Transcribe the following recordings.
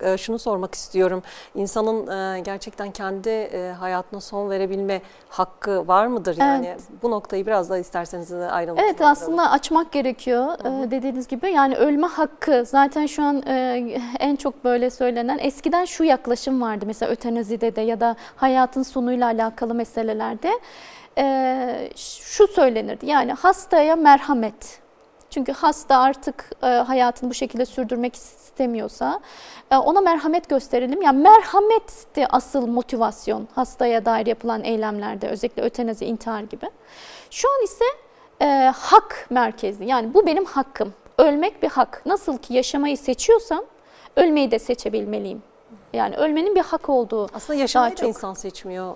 olarak e, şunu sormak istiyorum. İnsanın e, gerçekten kendi e, hayatına son verebilme hakkı var mıdır? Yani Evet. bu noktayı biraz da isterseniz ayrılmak Evet aslında açmak gerekiyor Ee, dediğiniz gibi. Yani ölme hakkı zaten şu an e, en çok böyle söylenen eskiden şu yaklaşım vardı mesela ötenazide de ya da hayatın sonuyla alakalı meselelerde Ee, şu söylenirdi yani hastaya merhamet. Çünkü hasta artık e, hayatını bu şekilde sürdürmek istemiyorsa e, ona merhamet gösterelim. Yani merhametti asıl motivasyon hastaya dair yapılan eylemlerde özellikle ötenazi, intihar gibi. Şu an ise e, hak merkezli. Yani bu benim hakkım. Ölmek bir hak. Nasıl ki yaşamayı seçiyorsam ölmeyi de seçebilmeliyim. Yani ölmenin bir hak olduğu. Aslında yaşamayı da çok. insan seçmiyor.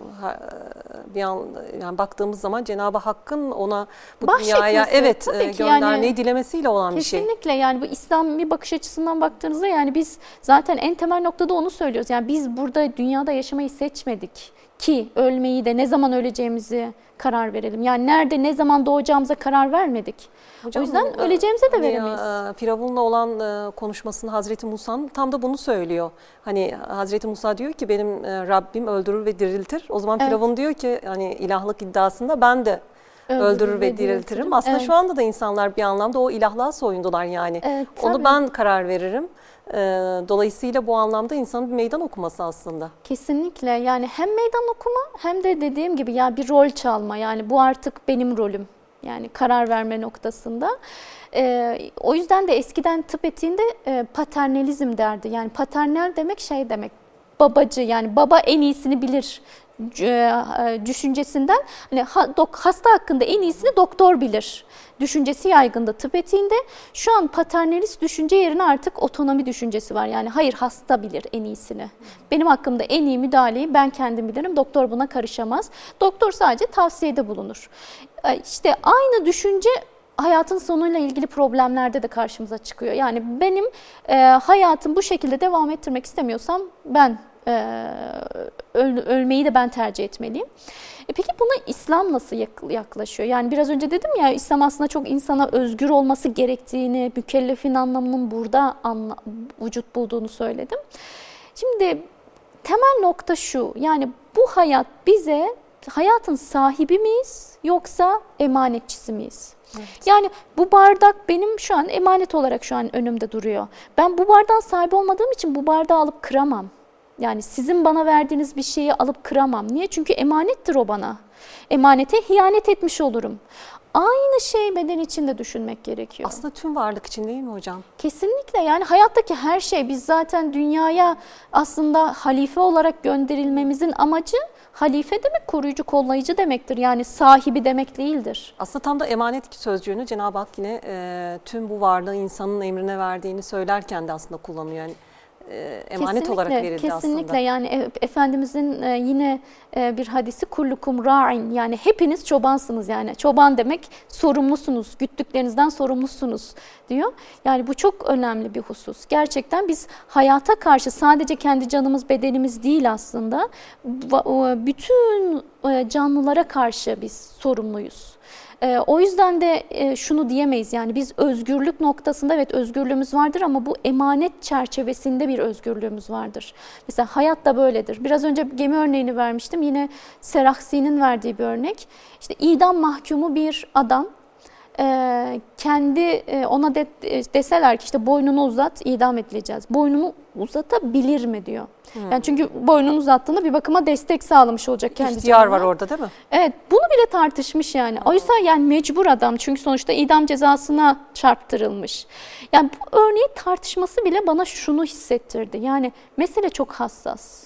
Bir an yani baktığımız zaman Cenab-ı Hakk'ın ona bu dünyaya evet e, göndermeyi yani- dilemesiyle olan bir şey. Kesinlikle yani bu İslami bakış açısından baktığınızda yani biz zaten en temel noktada onu söylüyoruz. Yani biz burada dünyada yaşamayı seçmedik ki ölmeyi de ne zaman öleceğimizi karar verelim. Yani nerede ne zaman doğacağımıza karar vermedik. Hocam, o yüzden bu, e, öleceğimize de veremeyiz. e, Firavun'la olan e, konuşmasında Hazreti Musa'nın tam da bunu söylüyor. Hani Hazreti Musa diyor ki benim e, Rabbim öldürür ve diriltir. O zaman Evet. Firavun diyor ki hani ilahlık iddiasında ben de öldürür, ve diriltirim. Aslında Evet. şu anda da insanlar bir anlamda o ilahlığa soyundular yani. Evet, Onu ben karar veririm. E, Dolayısıyla bu anlamda insanın bir meydan okuması aslında. Kesinlikle. Yani hem meydan okuma hem de dediğim gibi ya bir rol çalma. Yani bu artık benim rolüm. Yani karar verme noktasında. Ee, o yüzden de eskiden tıp etiğinde e, paternalizm derdi. Yani paternal demek şey demek. Babacı yani baba en iyisini bilir düşüncesinden hani hasta hakkında en iyisini doktor bilir düşüncesi yaygındı tıp etiğinde. Şu an paternalist düşünce yerine artık otonomi düşüncesi var. Yani hayır hasta bilir en iyisini. Benim hakkımda en iyi müdahaleyi ben kendim bilirim. Doktor buna karışamaz. Doktor sadece tavsiyede bulunur. E, İşte aynı düşünce hayatın sonuyla ilgili problemlerde de karşımıza çıkıyor. Yani benim e, hayatım bu şekilde devam ettirmek istemiyorsam ben e, öl- ölmeyi de ben tercih etmeliyim. E peki buna İslam nasıl yak- yaklaşıyor? Yani biraz önce dedim ya İslam aslında çok insana özgür olması gerektiğini, mükellefin anlamının burada anla- vücut bulduğunu söyledim. Şimdi temel nokta şu. Yani bu hayat bize hayatın sahibi miyiz yoksa emanetçisi miyiz? Yani bu bardak benim şu an emanet olarak şu an önümde duruyor. Ben bu bardağın sahibi olmadığım için bu bardağı alıp kıramam. Yani sizin bana verdiğiniz bir şeyi alıp kıramam. Niye? Çünkü emanettir o bana. Emanete hiyanet etmiş olurum. Aynı şey beden için de düşünmek gerekiyor. Aslında tüm varlık için değil mi hocam? Kesinlikle yani hayattaki her şey biz zaten dünyaya aslında halife olarak gönderilmemizin amacı halife demek koruyucu kollayıcı demektir. Yani sahibi demek değildir. Aslında tam da emanet sözcüğünü Cenab-ı Hak yine e, tüm bu varlığı insanın emrine verdiğini söylerken de aslında kullanıyor. Yani emanet Kesinlikle, olarak verildi kesinlikle. aslında. yani e- Efendimizin e, yine e, bir hadisi kullukum ra'in yani hepiniz çobansınız yani çoban demek sorumlusunuz güttüklerinizden sorumlusunuz diyor. Yani bu çok önemli bir husus. Gerçekten biz hayata karşı sadece kendi canımız bedenimiz değil aslında bütün e, canlılara karşı biz sorumluyuz. Ee, O yüzden de e, şunu diyemeyiz yani biz özgürlük noktasında evet özgürlüğümüz vardır ama bu emanet çerçevesinde bir özgürlüğümüz vardır. Mesela hayat da böyledir. Biraz önce gemi örneğini vermiştim. Yine Seraksi'nin verdiği bir örnek. İşte idam mahkumu bir adam e, kendi e, ona de, e, deseler ki işte boynunu uzat idam edileceğiz. Boynunu uzatabilir mi diyor. Yani çünkü boynunu uzattığında bir bakıma destek sağlamış olacak kendi İhtiyar canına. var orada değil mi? Evet bunu bile tartışmış yani. Oysa yani mecbur adam çünkü sonuçta idam cezasına çarptırılmış. Yani bu örneği tartışması bile bana şunu hissettirdi. Yani mesele çok hassas.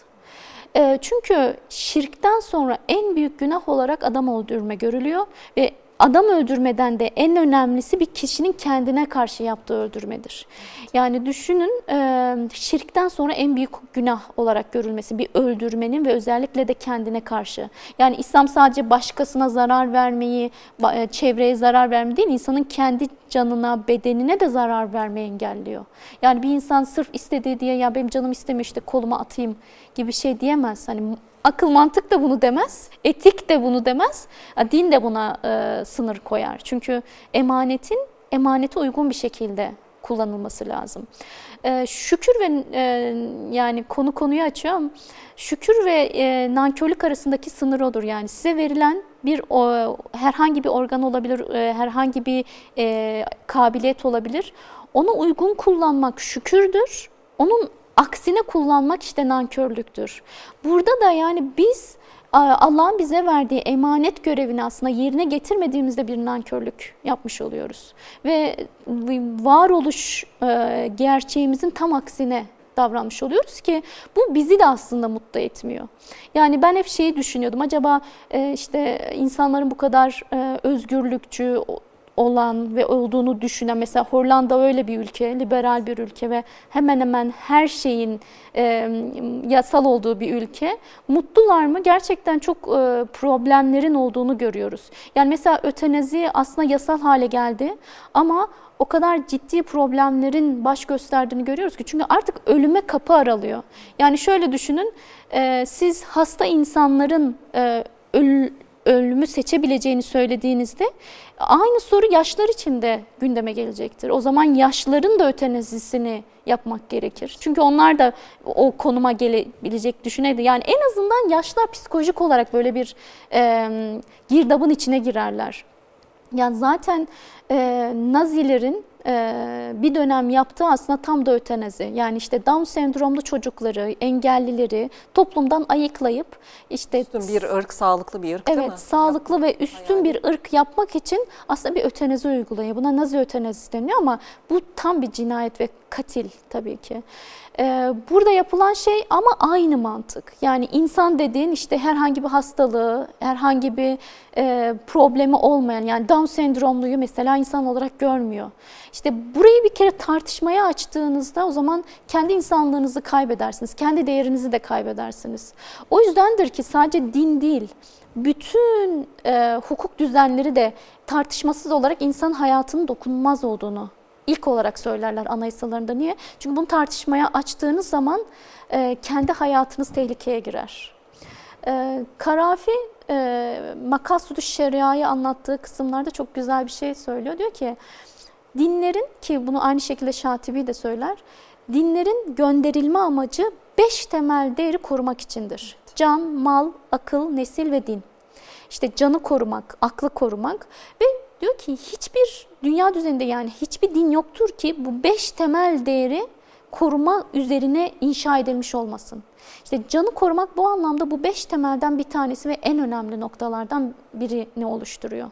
Ee, çünkü şirkten sonra en büyük günah olarak adam öldürme görülüyor ve adam öldürmeden de en önemlisi bir kişinin kendine karşı yaptığı öldürmedir. Yani düşünün şirkten sonra en büyük günah olarak görülmesi bir öldürmenin ve özellikle de kendine karşı. Yani İslam sadece başkasına zarar vermeyi, çevreye zarar vermeyi değil, insanın kendi canına, bedenine de zarar vermeyi engelliyor. Yani bir insan sırf istediği diye ya benim canım istemiyor işte koluma atayım gibi şey diyemez. Hani akıl mantık da bunu demez, etik de bunu demez, din de buna e, sınır koyar. Çünkü emanetin emanete uygun bir şekilde kullanılması lazım. e, şükür ve e, yani konu konuyu açıyorum. Şükür ve e, nankörlük arasındaki sınır odur yani size verilen bir o, herhangi bir organ olabilir, e, herhangi bir e, kabiliyet olabilir. Onu uygun kullanmak şükürdür. Onun aksine kullanmak işte nankörlüktür. Burada da yani biz Allah'ın bize verdiği emanet görevini aslında yerine getirmediğimizde bir nankörlük yapmış oluyoruz. Ve varoluş e, gerçeğimizin tam aksine davranmış oluyoruz ki bu bizi de aslında mutlu etmiyor. Yani ben hep şeyi düşünüyordum acaba e, işte insanların bu kadar e, özgürlükçü olan ve olduğunu düşünen mesela Hollanda öyle bir ülke, liberal bir ülke ve hemen hemen her şeyin e, yasal olduğu bir ülke. Mutlular mı? Gerçekten çok e, problemlerin olduğunu görüyoruz. Yani mesela ötenazi aslında yasal hale geldi ama o kadar ciddi problemlerin baş gösterdiğini görüyoruz ki çünkü artık ölüme kapı aralıyor. Yani şöyle düşünün, e, siz hasta insanların e, öl ölümü seçebileceğini söylediğinizde aynı soru yaşlar için de gündeme gelecektir. O zaman yaşların da ötenazisini yapmak gerekir. Çünkü onlar da o konuma gelebilecek düşüneydi. Yani en azından yaşlar psikolojik olarak böyle bir e, girdabın içine girerler. Yani zaten e, Nazilerin bir dönem yaptığı aslında tam da ötenazi. Yani işte Down sendromlu çocukları, engellileri toplumdan ayıklayıp işte üstün bir ırk, sağlıklı bir ırk evet, değil mi? sağlıklı Yapmak, ve üstün hayali. bir ırk yapmak için aslında bir ötenazi uyguluyor. Buna Nazi ötenazisi deniyor ama bu tam bir cinayet ve katil tabii ki. Ee, burada yapılan şey ama aynı mantık. Yani insan dediğin işte herhangi bir hastalığı, herhangi bir e, problemi olmayan yani Down sendromluyu mesela insan olarak görmüyor. İşte burayı bir kere tartışmaya açtığınızda o zaman kendi insanlığınızı kaybedersiniz. Kendi değerinizi de kaybedersiniz. O yüzdendir ki sadece din değil, bütün e, hukuk düzenleri de tartışmasız olarak insan hayatının dokunulmaz olduğunu ilk olarak söylerler anayasalarında. Niye? Çünkü bunu tartışmaya açtığınız zaman e, kendi hayatınız tehlikeye girer. E, Karafi e, Makasudu Şeria'yı anlattığı kısımlarda çok güzel bir şey söylüyor. Diyor ki dinlerin ki bunu aynı şekilde Şatibi de söyler. Dinlerin gönderilme amacı beş temel değeri korumak içindir. Can, mal, akıl, nesil ve din. İşte canı korumak, aklı korumak ve diyor ki hiçbir dünya düzeninde yani hiçbir din yoktur ki bu beş temel değeri koruma üzerine inşa edilmiş olmasın. İşte canı korumak bu anlamda bu beş temelden bir tanesi ve en önemli noktalardan birini oluşturuyor.